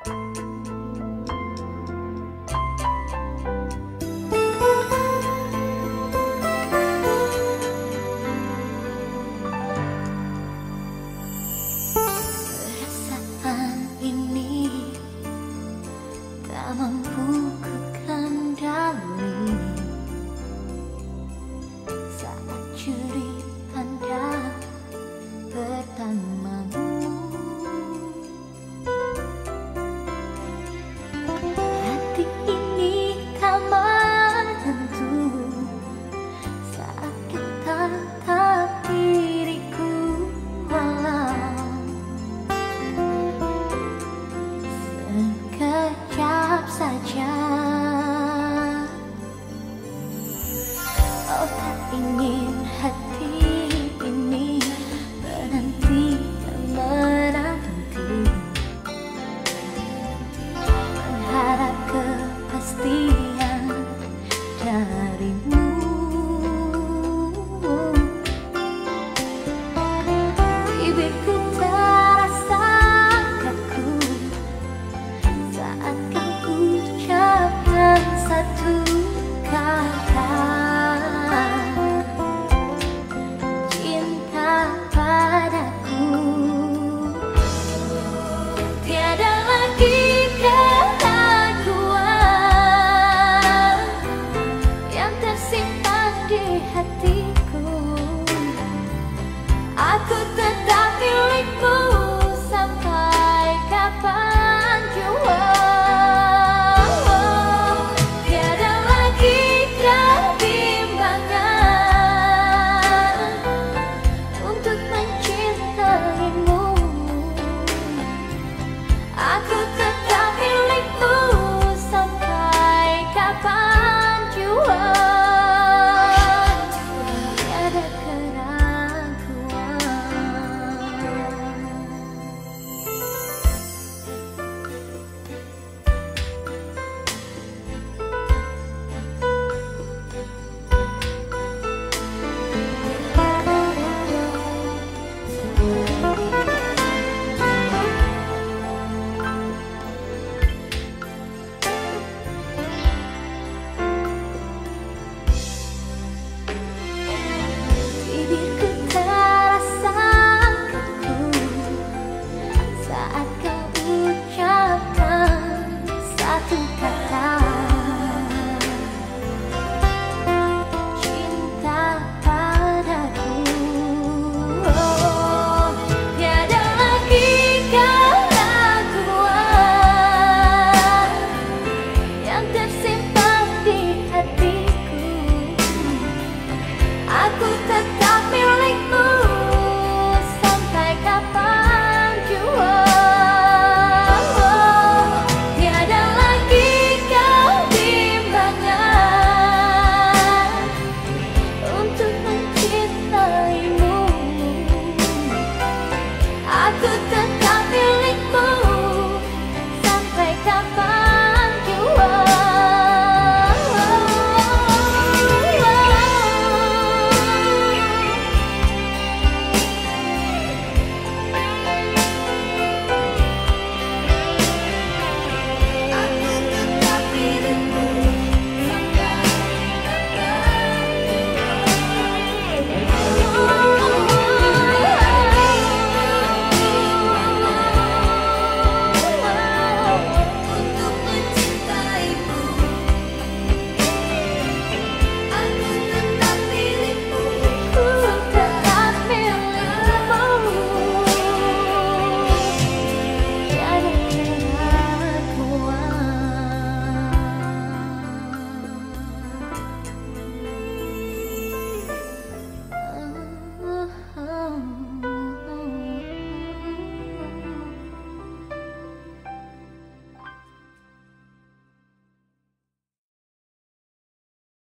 Perasaan ini tak mampu ingin hati. Là